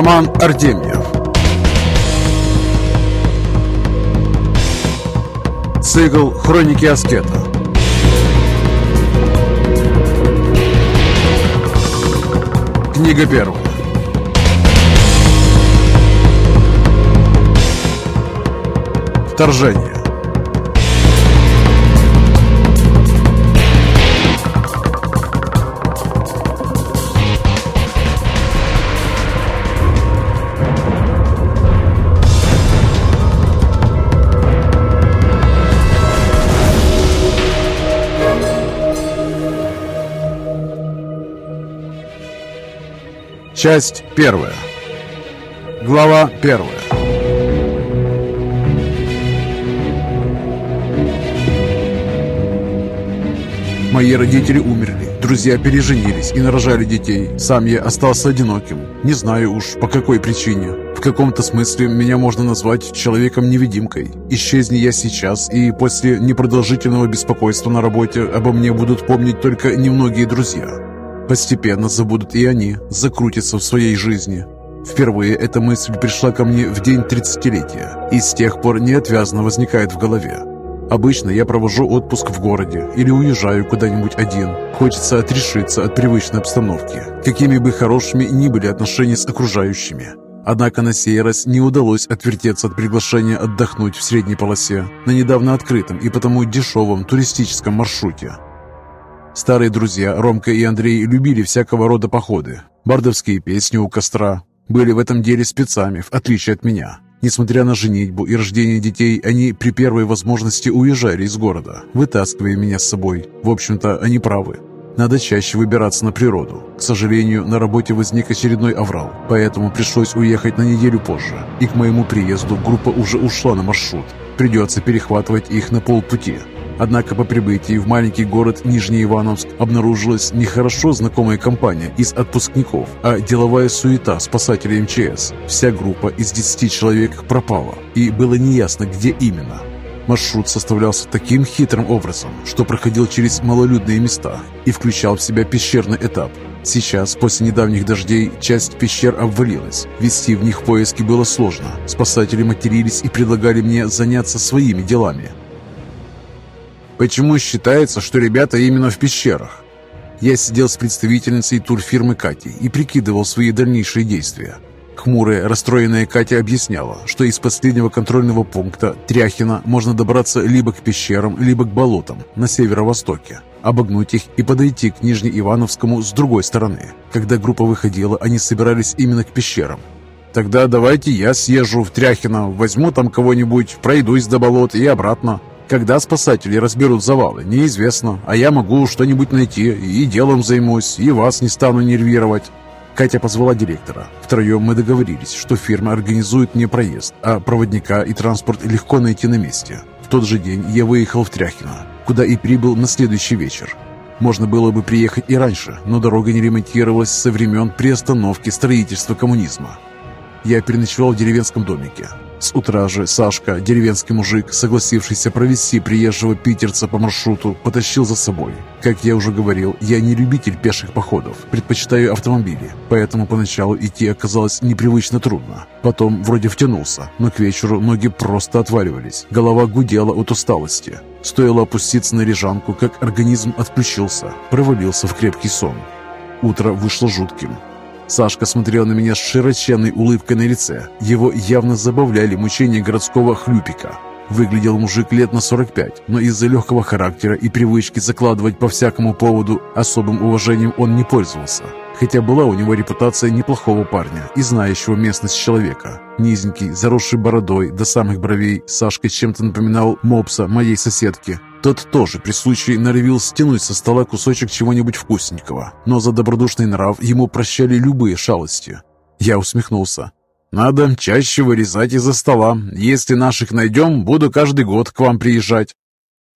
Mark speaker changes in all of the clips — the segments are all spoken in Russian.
Speaker 1: Роман Артемьев. Цикл «Хроники Аскета» Книга первая. Вторжение Часть первая. Глава первая. Мои родители умерли, друзья переженились и нарожали детей. Сам я остался одиноким. Не знаю уж, по какой причине. В каком-то смысле меня можно назвать человеком-невидимкой. Исчезни я сейчас, и после непродолжительного беспокойства на работе обо мне будут помнить только немногие друзья. Постепенно забудут и они, закрутятся в своей жизни. Впервые эта мысль пришла ко мне в день тридцатилетия и с тех пор неотвязно возникает в голове. Обычно я провожу отпуск в городе или уезжаю куда-нибудь один. Хочется отрешиться от привычной обстановки, какими бы хорошими ни были отношения с окружающими. Однако на сей раз не удалось отвертеться от приглашения отдохнуть в средней полосе на недавно открытом и потому дешевом туристическом маршруте. Старые друзья Ромка и Андрей любили всякого рода походы. Бардовские песни у костра. Были в этом деле спецами, в отличие от меня. Несмотря на женитьбу и рождение детей, они при первой возможности уезжали из города, вытаскивая меня с собой. В общем-то, они правы. Надо чаще выбираться на природу. К сожалению, на работе возник очередной аврал, поэтому пришлось уехать на неделю позже. И к моему приезду группа уже ушла на маршрут. Придется перехватывать их на полпути. Однако по прибытии в маленький город Нижний Ивановск обнаружилась не хорошо знакомая компания из отпускников, а деловая суета спасателей МЧС. Вся группа из 10 человек пропала, и было неясно, где именно. Маршрут составлялся таким хитрым образом, что проходил через малолюдные места и включал в себя пещерный этап. Сейчас, после недавних дождей, часть пещер обвалилась. Вести в них поиски было сложно. Спасатели матерились и предлагали мне заняться своими делами. Почему считается, что ребята именно в пещерах? Я сидел с представительницей турфирмы Кати и прикидывал свои дальнейшие действия. Хмурая, расстроенная Катя объясняла, что из последнего контрольного пункта Тряхина можно добраться либо к пещерам, либо к болотам на северо-востоке, обогнуть их и подойти к Нижнеивановскому с другой стороны. Когда группа выходила, они собирались именно к пещерам. «Тогда давайте я съезжу в Тряхино, возьму там кого-нибудь, пройдусь до болот и обратно», когда спасатели разберут завалы, неизвестно, а я могу что-нибудь найти и делом займусь, и вас не стану нервировать. Катя позвала директора. Втроем мы договорились, что фирма организует мне проезд, а проводника и транспорт легко найти на месте. В тот же день я выехал в Тряхино, куда и прибыл на следующий вечер. Можно было бы приехать и раньше, но дорога не ремонтировалась со времен приостановки строительства коммунизма. Я переночевал в деревенском домике. С утра же Сашка, деревенский мужик, согласившийся провести приезжего питерца по маршруту, потащил за собой. Как я уже говорил, я не любитель пеших походов, предпочитаю автомобили, поэтому поначалу идти оказалось непривычно трудно. Потом вроде втянулся, но к вечеру ноги просто отваливались, голова гудела от усталости. Стоило опуститься на лежанку, как организм отключился, провалился в крепкий сон. Утро вышло жутким. Сашка смотрел на меня с широченной улыбкой на лице. Его явно забавляли мучения городского хлюпика. Выглядел мужик лет на 45, но из-за легкого характера и привычки закладывать по всякому поводу особым уважением он не пользовался. Хотя была у него репутация неплохого парня и знающего местность человека. Низенький, заросший бородой до самых бровей, Сашка чем-то напоминал мопса моей соседки. Тот тоже при случае норовил стянуть со стола кусочек чего-нибудь вкусненького, но за добродушный нрав ему прощали любые шалости. Я усмехнулся. «Надо чаще вырезать из-за стола. Если наших найдем, буду каждый год к вам приезжать».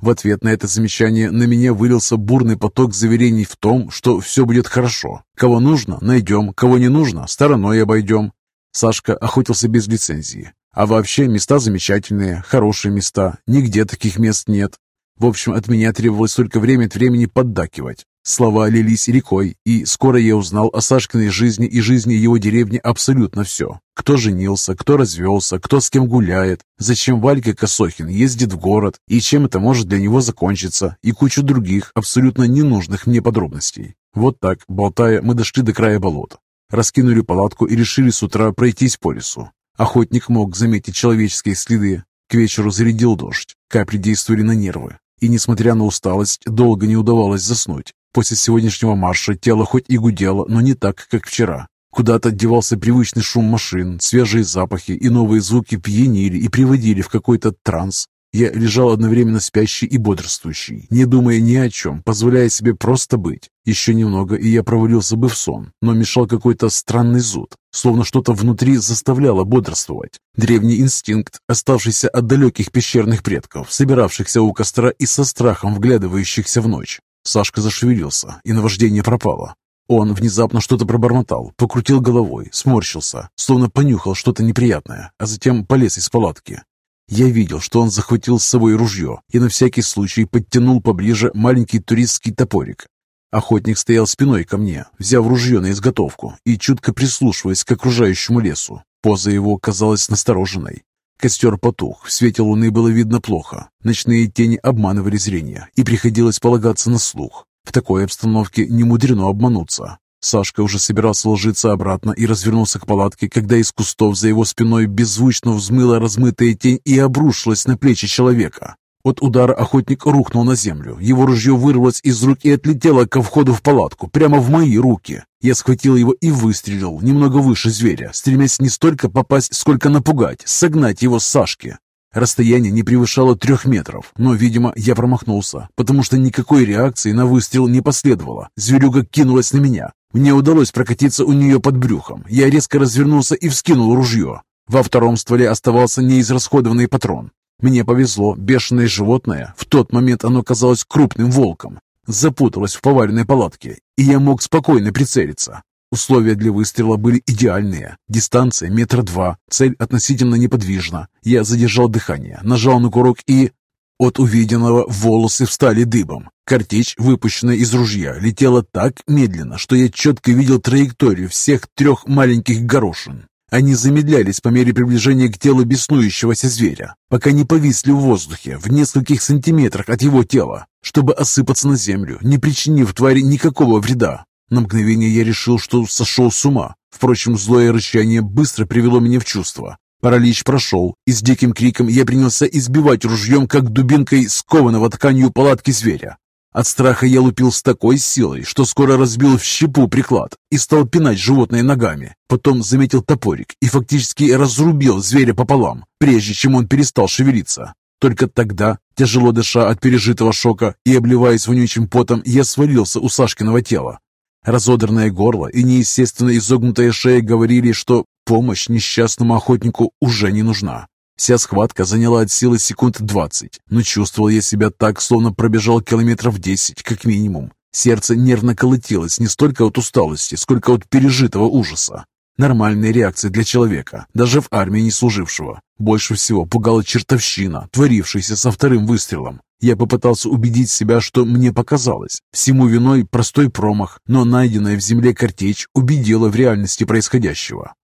Speaker 1: В ответ на это замечание на меня вылился бурный поток заверений в том, что все будет хорошо. Кого нужно, найдем, кого не нужно, стороной обойдем. Сашка охотился без лицензии. А вообще места замечательные, хорошие места, нигде таких мест нет. В общем, от меня требовалось только время от времени поддакивать. Слова лились рекой, и скоро я узнал о Сашкиной жизни и жизни его деревни абсолютно все. Кто женился, кто развелся, кто с кем гуляет, зачем Валька Косохин ездит в город, и чем это может для него закончиться, и кучу других, абсолютно ненужных мне подробностей. Вот так, болтая, мы дошли до края болота. Раскинули палатку и решили с утра пройтись по лесу. Охотник мог заметить человеческие следы. К вечеру зарядил дождь, капли действовали на нервы. И, несмотря на усталость, долго не удавалось заснуть. После сегодняшнего марша тело хоть и гудело, но не так, как вчера. Куда-то девался привычный шум машин, свежие запахи и новые звуки пьянили и приводили в какой-то транс. Я лежал одновременно спящий и бодрствующий, не думая ни о чем, позволяя себе просто быть. Еще немного, и я провалился бы в сон, но мешал какой-то странный зуд, словно что-то внутри заставляло бодрствовать. Древний инстинкт, оставшийся от далеких пещерных предков, собиравшихся у костра и со страхом вглядывающихся в ночь. Сашка зашевелился, и наваждение пропало. Он внезапно что-то пробормотал, покрутил головой, сморщился, словно понюхал что-то неприятное, а затем полез из палатки. Я видел, что он захватил с собой ружье и на всякий случай подтянул поближе маленький туристский топорик. Охотник стоял спиной ко мне, взяв ружье на изготовку и чутко прислушиваясь к окружающему лесу. Поза его казалась настороженной. Костер потух, в свете луны было видно плохо. Ночные тени обманывали зрение, и приходилось полагаться на слух. В такой обстановке не мудрено обмануться. Сашка уже собирался ложиться обратно и развернулся к палатке, когда из кустов за его спиной беззвучно взмыла размытая тень и обрушилась на плечи человека. От удара охотник рухнул на землю. Его ружье вырвалось из рук и отлетело ко входу в палатку, прямо в мои руки. Я схватил его и выстрелил немного выше зверя, стремясь не столько попасть, сколько напугать, согнать его с Сашки. Расстояние не превышало трех метров, но, видимо, я промахнулся, потому что никакой реакции на выстрел не последовало. Зверюга кинулась на меня. Мне удалось прокатиться у нее под брюхом. Я резко развернулся и вскинул ружье. Во втором стволе оставался неизрасходованный патрон. Мне повезло, бешеное животное, в тот момент оно казалось крупным волком, запуталось в поваренной палатке, и я мог спокойно прицелиться. Условия для выстрела были идеальные. Дистанция метра два, цель относительно неподвижна. Я задержал дыхание, нажал на курок и... От увиденного волосы встали дыбом. Картечь, выпущенная из ружья, летела так медленно, что я четко видел траекторию всех трех маленьких горошин. Они замедлялись по мере приближения к телу беснующегося зверя, пока не повисли в воздухе в нескольких сантиметрах от его тела, чтобы осыпаться на землю, не причинив твари никакого вреда. На мгновение я решил, что сошел с ума. Впрочем, злое рычание быстро привело меня в чувство. Паралич прошел, и с диким криком я принялся избивать ружьем, как дубинкой скованного тканью палатки зверя. От страха я лупил с такой силой, что скоро разбил в щепу приклад и стал пинать животное ногами. Потом заметил топорик и фактически разрубил зверя пополам, прежде чем он перестал шевелиться. Только тогда, тяжело дыша от пережитого шока и обливаясь вонючим потом, я свалился у Сашкиного тела. Разодранное горло и неестественно изогнутая шея говорили, что помощь несчастному охотнику уже не нужна. Вся схватка заняла от силы секунд двадцать, но чувствовал я себя так, словно пробежал километров десять, как минимум. Сердце нервно колотилось не столько от усталости, сколько от пережитого ужаса. Нормальная реакция для человека, даже в армии не служившего. Больше всего пугала чертовщина, творившаяся со вторым выстрелом. Я попытался убедить себя, что мне показалось. Всему виной простой промах, но найденная в земле картечь убедила в реальности происходящего.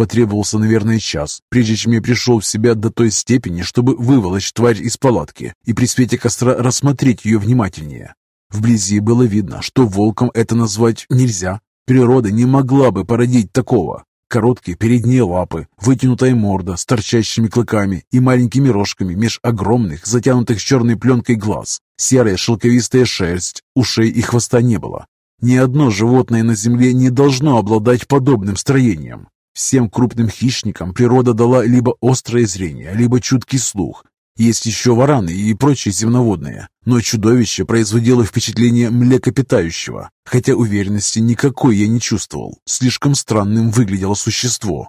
Speaker 1: Потребовался, наверное, час, прежде чем я пришел в себя до той степени, чтобы выволочь тварь из палатки и при свете костра рассмотреть ее внимательнее. Вблизи было видно, что волком это назвать нельзя. Природа не могла бы породить такого. Короткие передние лапы, вытянутая морда с торчащими клыками и маленькими рожками меж огромных, затянутых черной пленкой глаз, серая шелковистая шерсть, ушей и хвоста не было. Ни одно животное на земле не должно обладать подобным строением. Всем крупным хищникам природа дала либо острое зрение, либо чуткий слух, есть еще вараны и прочие земноводные, но чудовище производило впечатление млекопитающего, хотя уверенности никакой я не чувствовал. Слишком странным выглядело существо.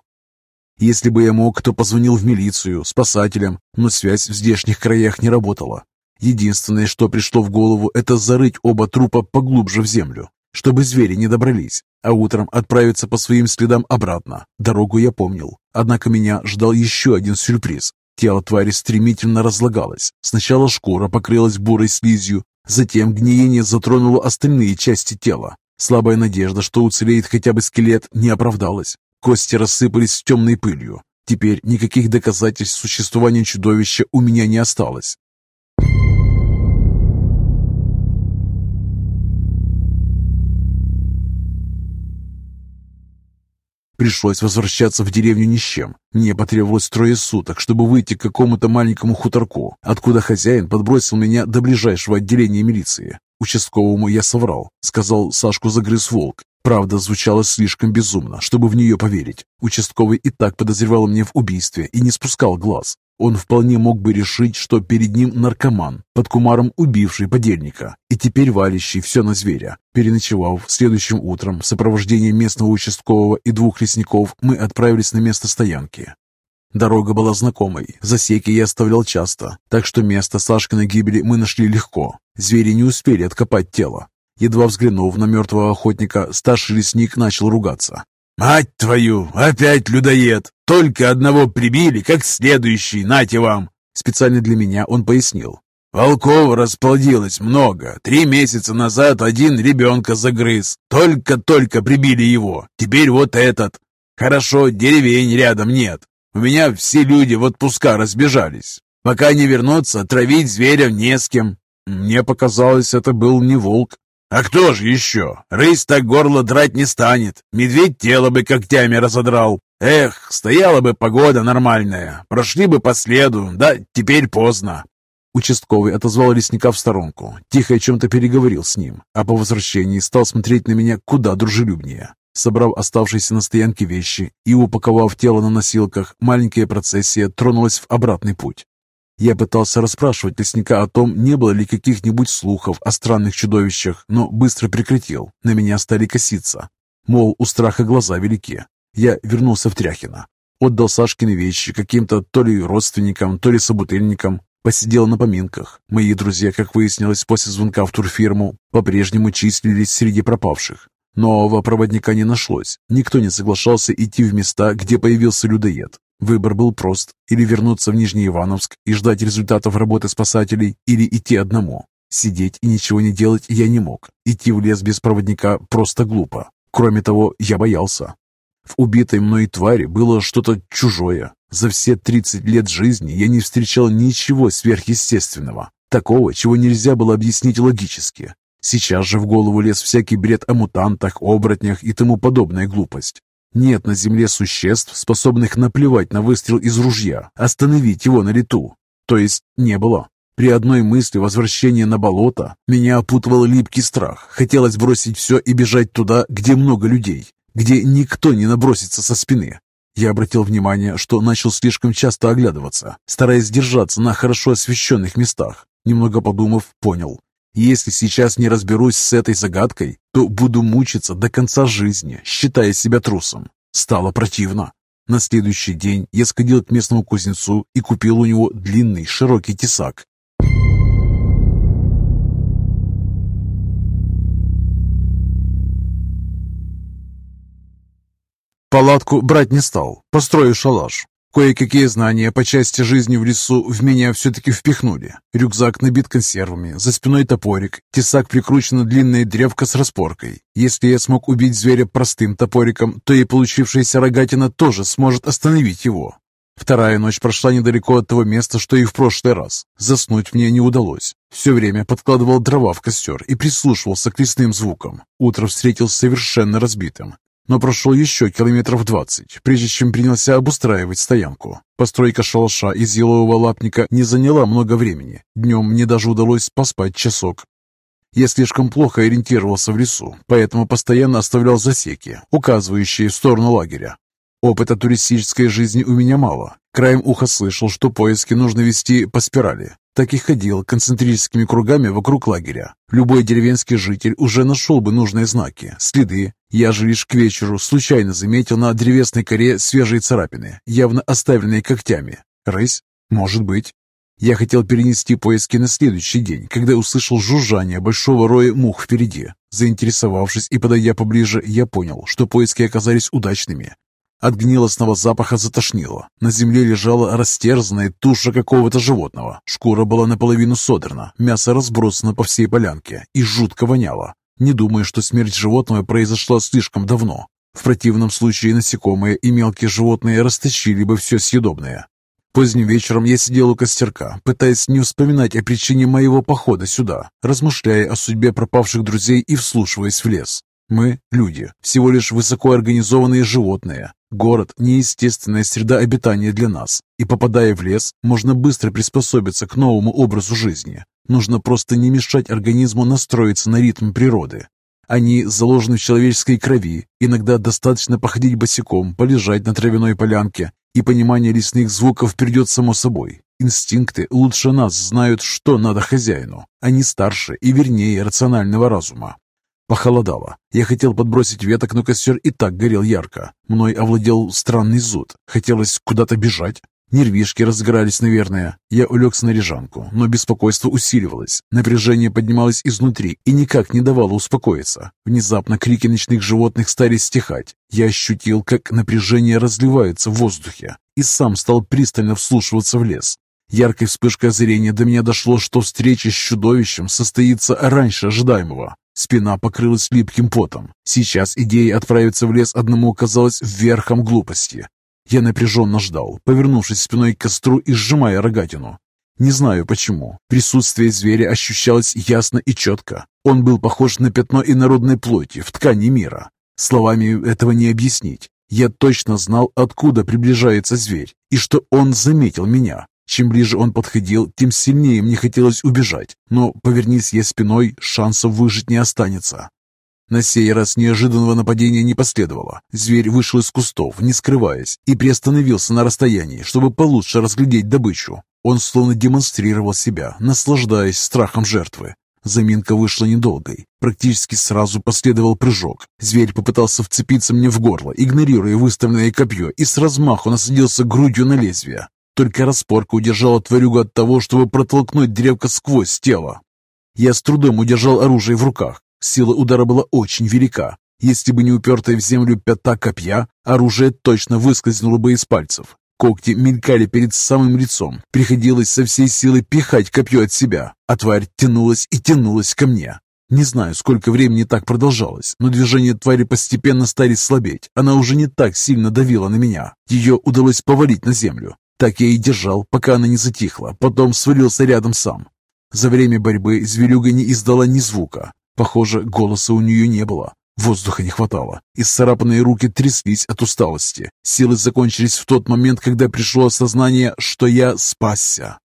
Speaker 1: Если бы я мог, то позвонил в милицию, спасателям, но связь в здешних краях не работала. Единственное, что пришло в голову, это зарыть оба трупа поглубже в землю, чтобы звери не добрались, а утром отправиться по своим следам обратно. Дорогу я помнил. Однако меня ждал еще один сюрприз. Тело твари стремительно разлагалось. Сначала шкура покрылась бурой слизью, Затем гниение затронуло остальные части тела. Слабая надежда, что уцелеет хотя бы скелет, не оправдалась. Кости рассыпались темной пылью. Теперь никаких доказательств существования чудовища у меня не осталось. Пришлось возвращаться в деревню ни с чем. Мне потребовалось трое суток, чтобы выйти к какому-то маленькому хуторку, откуда хозяин подбросил меня до ближайшего отделения милиции. Участковому я соврал. Сказал, Сашку загрыз волк. Правда звучала слишком безумно, чтобы в нее поверить. Участковый и так подозревал меня в убийстве и не спускал глаз. Он вполне мог бы решить, что перед ним наркоман, под кумаром убивший подельника и теперь валящий все на зверя. Переночевав, следующим утром в сопровождении местного участкового и двух лесников мы отправились на место стоянки. Дорога была знакомой, засеки я оставлял часто, так что место Сашкиной гибели мы нашли легко. Звери не успели откопать тело. Едва взглянув на мертвого охотника, старший лесник начал ругаться. «Мать твою! Опять людоед! Только одного прибили, как следующий, нате вам!» Специально для меня он пояснил. «Волков расплодилось много. Три месяца назад один ребенка загрыз. Только-только прибили его. Теперь вот этот. Хорошо, деревень рядом нет. У меня все люди в отпуска разбежались. Пока не вернутся, травить зверя не с кем». Мне показалось, это был не волк, а кто же еще? Рысь так горло драть не станет. Медведь тело бы когтями разодрал. Эх, стояла бы погода нормальная. Прошли бы по следу, да теперь поздно. Участковый отозвал лесника в сторонку, тихо о чем-то переговорил с ним, а по возвращении стал смотреть на меня куда дружелюбнее. Собрав оставшиеся на стоянке вещи и упаковав тело на носилках, маленькая процессия тронулась в обратный путь. Я пытался расспрашивать лесника о том, не было ли каких-нибудь слухов о странных чудовищах, но быстро прекратил. На меня стали коситься. Мол, у страха глаза велики. Я вернулся в Тряхино. Отдал Сашкины вещи каким-то то ли родственникам, то ли собутыльникам. Посидел на поминках. Мои друзья, как выяснилось после звонка в турфирму, по-прежнему числились среди пропавших. Нового проводника не нашлось. Никто не соглашался идти в места, где появился людоед. Выбор был прост. Или вернуться в Нижний Ивановск и ждать результатов работы спасателей, или идти одному. Сидеть и ничего не делать я не мог. Идти в лес без проводника просто глупо. Кроме того, я боялся. В убитой мной твари было что-то чужое. За все 30 лет жизни я не встречал ничего сверхъестественного. Такого, чего нельзя было объяснить логически. Сейчас же в голову лез всякий бред о мутантах, оборотнях и тому подобная глупость. Нет на земле существ, способных наплевать на выстрел из ружья, остановить его на лету. То есть не было. При одной мысли возвращения на болото меня опутывал липкий страх. Хотелось бросить все и бежать туда, где много людей, где никто не набросится со спины. Я обратил внимание, что начал слишком часто оглядываться, стараясь держаться на хорошо освещенных местах. Немного подумав, понял, если сейчас не разберусь с этой загадкой, то буду мучиться до конца жизни, считая себя трусом. Стало противно. На следующий день я сходил к местному кузнецу и купил у него длинный широкий тесак. Палатку брать не стал, построю шалаш. Кое-какие знания по части жизни в лесу в меня все-таки впихнули. Рюкзак набит консервами, за спиной топорик, тесак прикручена длинная древка с распоркой. Если я смог убить зверя простым топориком, то и получившаяся рогатина тоже сможет остановить его. Вторая ночь прошла недалеко от того места, что и в прошлый раз. Заснуть мне не удалось. Все время подкладывал дрова в костер и прислушивался к лесным звукам. Утро встретил совершенно разбитым но прошел еще километров двадцать, прежде чем принялся обустраивать стоянку. Постройка шалаша из елового лапника не заняла много времени. Днем мне даже удалось поспать часок. Я слишком плохо ориентировался в лесу, поэтому постоянно оставлял засеки, указывающие в сторону лагеря. Опыта туристической жизни у меня мало. Краем уха слышал, что поиски нужно вести по спирали. Так и ходил концентрическими кругами вокруг лагеря. Любой деревенский житель уже нашел бы нужные знаки, следы. Я же лишь к вечеру случайно заметил на древесной коре свежие царапины, явно оставленные когтями. Рысь? Может быть. Я хотел перенести поиски на следующий день, когда услышал жужжание большого роя мух впереди. Заинтересовавшись и подойдя поближе, я понял, что поиски оказались удачными. От гнилостного запаха затошнило. На земле лежала растерзанная туша какого-то животного. Шкура была наполовину содрана, мясо разбросано по всей полянке и жутко воняло. Не думаю, что смерть животного произошла слишком давно. В противном случае насекомые и мелкие животные растащили бы все съедобное. Поздним вечером я сидел у костерка, пытаясь не вспоминать о причине моего похода сюда, размышляя о судьбе пропавших друзей и вслушиваясь в лес. Мы, люди, всего лишь высокоорганизованные животные. Город – неестественная среда обитания для нас, и попадая в лес, можно быстро приспособиться к новому образу жизни. Нужно просто не мешать организму настроиться на ритм природы. Они заложены в человеческой крови. Иногда достаточно походить босиком, полежать на травяной полянке, и понимание лесных звуков придет само собой. Инстинкты лучше нас знают, что надо хозяину. Они старше и вернее рационального разума. Похолодало. Я хотел подбросить веток, но костер и так горел ярко. Мной овладел странный зуд. Хотелось куда-то бежать. Нервишки разгорались, наверное. Я улегся на лежанку, но беспокойство усиливалось. Напряжение поднималось изнутри и никак не давало успокоиться. Внезапно крики ночных животных стали стихать. Я ощутил, как напряжение разливается в воздухе, и сам стал пристально вслушиваться в лес. Яркой вспышкой озарения до меня дошло, что встреча с чудовищем состоится раньше ожидаемого. Спина покрылась липким потом. Сейчас идея отправиться в лес одному казалась верхом глупости. Я напряженно ждал, повернувшись спиной к костру и сжимая рогатину. Не знаю почему. Присутствие зверя ощущалось ясно и четко. Он был похож на пятно инородной плоти в ткани мира. Словами этого не объяснить. Я точно знал, откуда приближается зверь, и что он заметил меня. Чем ближе он подходил, тем сильнее мне хотелось убежать, но, повернись я спиной, шансов выжить не останется. На сей раз неожиданного нападения не последовало. Зверь вышел из кустов, не скрываясь, и приостановился на расстоянии, чтобы получше разглядеть добычу. Он словно демонстрировал себя, наслаждаясь страхом жертвы. Заминка вышла недолгой. Практически сразу последовал прыжок. Зверь попытался вцепиться мне в горло, игнорируя выставленное копье, и с размаху насадился грудью на лезвие. Только распорка удержала тварюгу от того, чтобы протолкнуть древко сквозь тело. Я с трудом удержал оружие в руках. Сила удара была очень велика. Если бы не упертая в землю пята копья, оружие точно выскользнуло бы из пальцев. Когти мелькали перед самым лицом. Приходилось со всей силы пихать копье от себя, а тварь тянулась и тянулась ко мне. Не знаю, сколько времени так продолжалось, но движения твари постепенно стали слабеть. Она уже не так сильно давила на меня. Ее удалось повалить на землю. Так я и держал, пока она не затихла, потом свалился рядом сам. За время борьбы зверюга не издала ни звука. Похоже, голоса у нее не было. Воздуха не хватало. Исцарапанные руки тряслись от усталости. Силы закончились в тот момент, когда пришло осознание, что я спасся.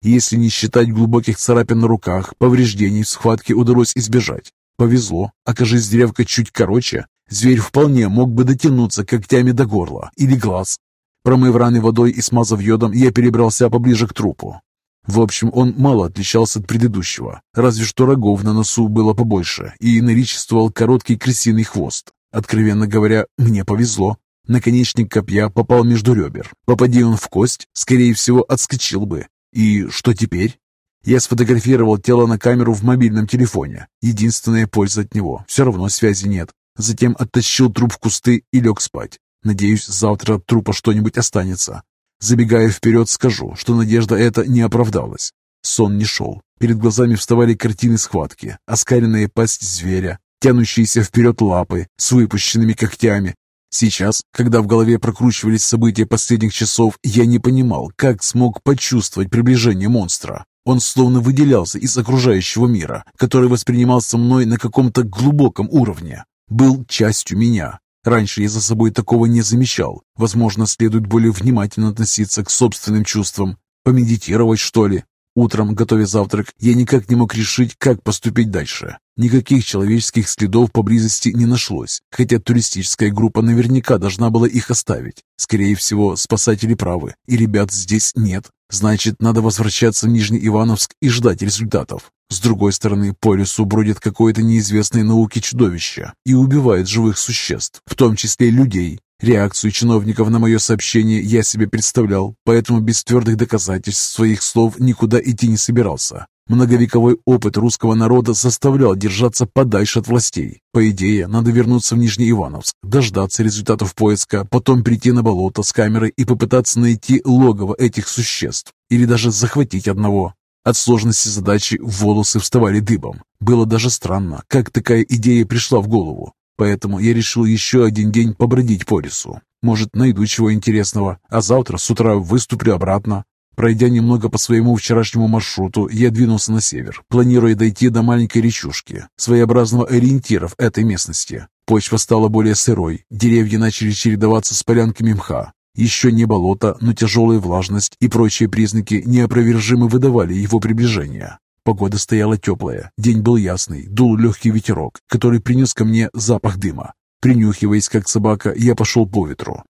Speaker 1: Если не считать глубоких царапин на руках, повреждений в схватке удалось избежать. Повезло, окажись древко чуть короче, зверь вполне мог бы дотянуться когтями до горла или глаз, Промыв раны водой и смазав йодом, я перебрался поближе к трупу. В общем, он мало отличался от предыдущего, разве что рогов на носу было побольше и наличествовал короткий крысиный хвост. Откровенно говоря, мне повезло. Наконечник копья попал между ребер. Попади он в кость, скорее всего, отскочил бы. И что теперь? Я сфотографировал тело на камеру в мобильном телефоне. Единственная польза от него. Все равно связи нет. Затем оттащил труп в кусты и лег спать. Надеюсь, завтра от трупа что-нибудь останется. Забегая вперед, скажу, что надежда эта не оправдалась. Сон не шел. Перед глазами вставали картины схватки, оскаренная пасть зверя, тянущиеся вперед лапы с выпущенными когтями. Сейчас, когда в голове прокручивались события последних часов, я не понимал, как смог почувствовать приближение монстра. Он словно выделялся из окружающего мира, который воспринимался мной на каком-то глубоком уровне. Был частью меня, Раньше я за собой такого не замечал. Возможно, следует более внимательно относиться к собственным чувствам. Помедитировать, что ли? Утром, готовя завтрак, я никак не мог решить, как поступить дальше. Никаких человеческих следов поблизости не нашлось, хотя туристическая группа наверняка должна была их оставить. Скорее всего, спасатели правы, и ребят здесь нет. Значит, надо возвращаться в Нижний Ивановск и ждать результатов. С другой стороны, по лесу бродит какое-то неизвестное науке чудовище и убивает живых существ, в том числе людей. Реакцию чиновников на мое сообщение я себе представлял, поэтому без твердых доказательств своих слов никуда идти не собирался. Многовековой опыт русского народа заставлял держаться подальше от властей. По идее, надо вернуться в Нижний Ивановск, дождаться результатов поиска, потом прийти на болото с камерой и попытаться найти логово этих существ, или даже захватить одного. От сложности задачи волосы вставали дыбом. Было даже странно, как такая идея пришла в голову. Поэтому я решил еще один день побродить по лесу. Может, найду чего интересного, а завтра с утра выступлю обратно. Пройдя немного по своему вчерашнему маршруту, я двинулся на север, планируя дойти до маленькой речушки, своеобразного ориентира в этой местности. Почва стала более сырой, деревья начали чередоваться с полянками мха. Еще не болото, но тяжелая влажность и прочие признаки неопровержимо выдавали его приближение. Погода стояла теплая, день был ясный, дул легкий ветерок, который принес ко мне запах дыма. Принюхиваясь, как собака, я пошел по ветру.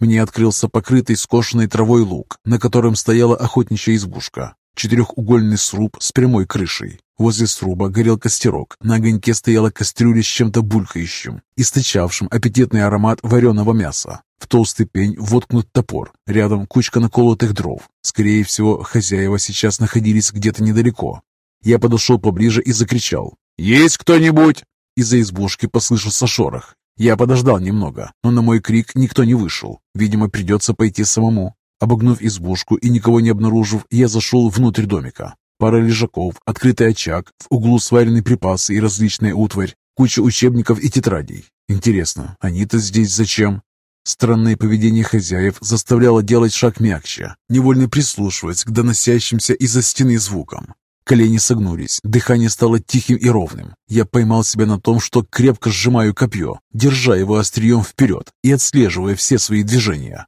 Speaker 1: Мне открылся покрытый скошенной травой луг, на котором стояла охотничья избушка. Четырехугольный сруб с прямой крышей. Возле сруба горел костерок, на огоньке стояла кастрюля с чем-то булькающим, источавшим аппетитный аромат вареного мяса. В толстый пень воткнут топор, рядом кучка наколотых дров. Скорее всего, хозяева сейчас находились где-то недалеко. Я подошел поближе и закричал. «Есть кто-нибудь?» Из-за избушки послышался шорох. Я подождал немного, но на мой крик никто не вышел. Видимо, придется пойти самому. Обогнув избушку и никого не обнаружив, я зашел внутрь домика. Пара лежаков, открытый очаг, в углу сваренные припасы и различная утварь, куча учебников и тетрадей. Интересно, они-то здесь зачем? Странное поведение хозяев заставляло делать шаг мягче, невольно прислушиваясь к доносящимся из-за стены звукам. Колени согнулись, дыхание стало тихим и ровным. Я поймал себя на том, что крепко сжимаю копье, держа его острием вперед и отслеживая все свои движения.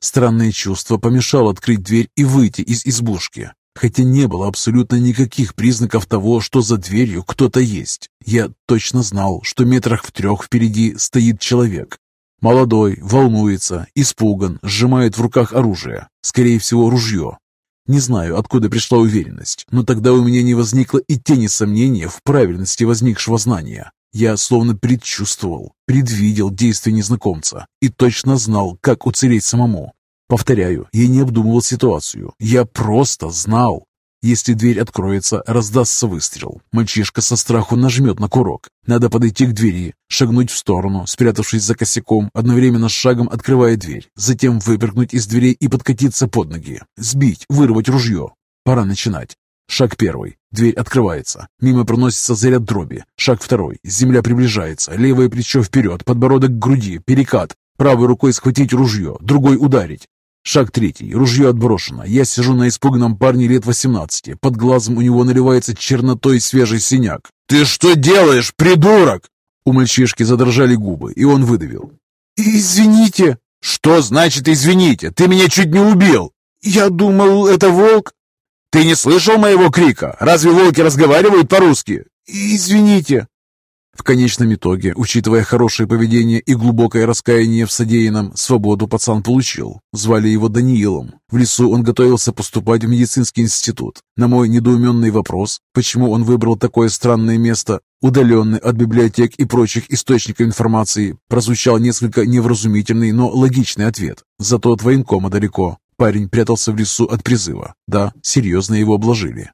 Speaker 1: Странное чувство помешало открыть дверь и выйти из избушки, хотя не было абсолютно никаких признаков того, что за дверью кто-то есть. Я точно знал, что метрах в трех впереди стоит человек. Молодой, волнуется, испуган, сжимает в руках оружие, скорее всего ружье, не знаю, откуда пришла уверенность, но тогда у меня не возникло и тени сомнения в правильности возникшего знания. Я словно предчувствовал, предвидел действия незнакомца и точно знал, как уцелеть самому. Повторяю, я не обдумывал ситуацию, я просто знал. Если дверь откроется, раздастся выстрел. Мальчишка со страху нажмет на курок. Надо подойти к двери, шагнуть в сторону, спрятавшись за косяком, одновременно с шагом открывая дверь, затем выпрыгнуть из дверей и подкатиться под ноги. Сбить, вырвать ружье. Пора начинать. Шаг первый. Дверь открывается. Мимо проносится заряд дроби. Шаг второй. Земля приближается. Левое плечо вперед, подбородок к груди, перекат. Правой рукой схватить ружье, другой ударить. Шаг третий. Ружье отброшено. Я сижу на испуганном парне лет 18. Под глазом у него наливается чернотой свежий синяк. «Ты что делаешь, придурок?» У мальчишки задрожали губы, и он выдавил.
Speaker 2: «Извините».
Speaker 1: «Что значит «извините»? Ты меня чуть не убил!»
Speaker 2: «Я думал, это волк».
Speaker 1: «Ты не слышал моего крика? Разве волки разговаривают по-русски?»
Speaker 2: «Извините».
Speaker 1: В конечном итоге, учитывая хорошее поведение и глубокое раскаяние в содеянном, свободу пацан получил. Звали его Даниилом. В лесу он готовился поступать в медицинский институт. На мой недоуменный вопрос, почему он выбрал такое странное место, удаленный от библиотек и прочих источников информации, прозвучал несколько невразумительный, но логичный ответ. Зато от военкома далеко. Парень прятался в лесу от призыва. Да, серьезно его обложили.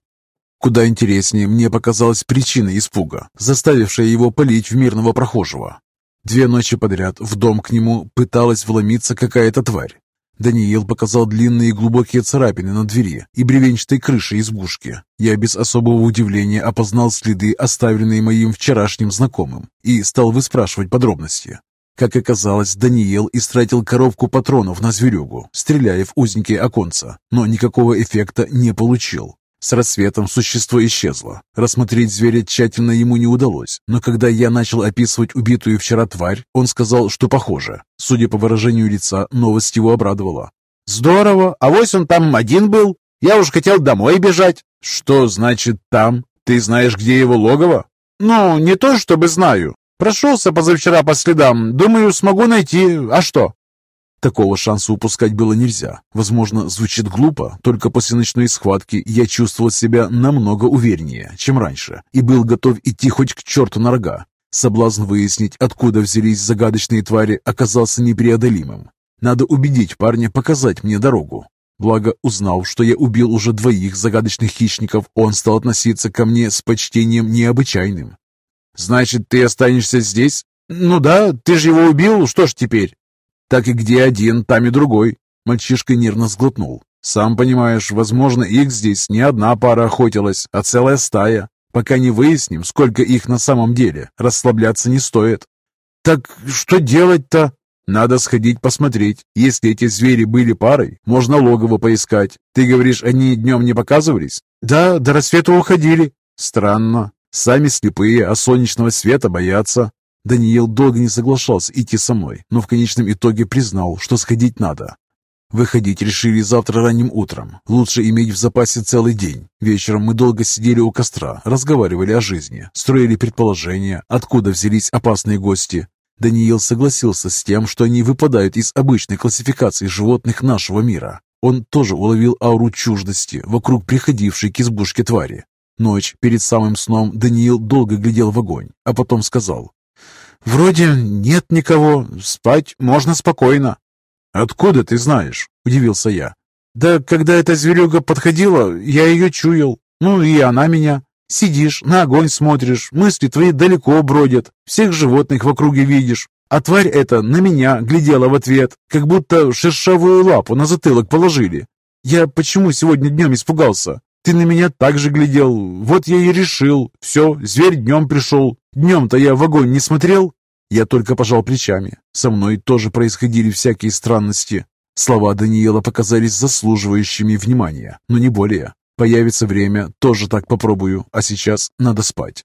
Speaker 1: Куда интереснее мне показалась причина испуга, заставившая его палить в мирного прохожего. Две ночи подряд в дом к нему пыталась вломиться какая-то тварь. Даниил показал длинные глубокие царапины на двери и бревенчатой крыше избушки. Я без особого удивления опознал следы, оставленные моим вчерашним знакомым, и стал выспрашивать подробности. Как оказалось, Даниил истратил коробку патронов на зверюгу, стреляя в узенькие оконца, но никакого эффекта не получил. С рассветом существо исчезло. Рассмотреть зверя тщательно ему не удалось, но когда я начал описывать убитую вчера тварь, он сказал, что похоже. Судя по выражению лица, новость его обрадовала.
Speaker 2: «Здорово! А вось он там один был? Я уж хотел домой бежать».
Speaker 1: «Что значит «там»? Ты знаешь, где его логово?»
Speaker 2: «Ну, не то чтобы знаю. Прошелся позавчера по следам. Думаю, смогу найти. А что?»
Speaker 1: Такого шанса упускать было нельзя. Возможно, звучит глупо, только после ночной схватки я чувствовал себя намного увереннее, чем раньше, и был готов идти хоть к черту на рога. Соблазн выяснить, откуда взялись загадочные твари, оказался непреодолимым. Надо убедить парня показать мне дорогу. Благо, узнав, что я убил уже двоих загадочных хищников, он стал относиться ко мне с почтением необычайным.
Speaker 2: «Значит, ты останешься здесь?» «Ну да, ты же его убил, что ж теперь?»
Speaker 1: «Так и где один, там и другой». Мальчишка нервно сглотнул. «Сам понимаешь, возможно, их здесь не одна пара охотилась, а целая стая. Пока не выясним, сколько их на самом деле, расслабляться не стоит».
Speaker 2: «Так что делать-то?»
Speaker 1: «Надо сходить посмотреть. Если эти звери были парой, можно логово поискать. Ты говоришь, они днем не показывались?»
Speaker 2: «Да, до рассвета уходили».
Speaker 1: «Странно. Сами слепые, а солнечного света боятся». Даниил долго не соглашался идти со мной, но в конечном итоге признал, что сходить надо. Выходить решили завтра ранним утром. Лучше иметь в запасе целый день. Вечером мы долго сидели у костра, разговаривали о жизни, строили предположения, откуда взялись опасные гости. Даниил согласился с тем, что они выпадают из обычной классификации животных нашего мира. Он тоже уловил ауру чуждости вокруг приходившей к избушке твари. Ночь перед самым сном Даниил долго глядел в огонь, а потом сказал. «Вроде нет никого, спать можно спокойно». «Откуда ты знаешь?» – удивился я.
Speaker 2: «Да когда эта зверюга подходила, я ее чуял. Ну и она меня. Сидишь, на огонь смотришь, мысли твои далеко бродят, всех животных в округе видишь. А тварь эта на меня глядела в ответ, как будто шершавую лапу на затылок положили. Я почему сегодня днем испугался? Ты на меня так же глядел, вот я и решил. Все, зверь днем пришел. Днем-то я в огонь не смотрел, я только пожал плечами. Со мной тоже происходили всякие странности. Слова Даниила показались заслуживающими внимания, но не более. Появится время, тоже так попробую, а сейчас надо спать.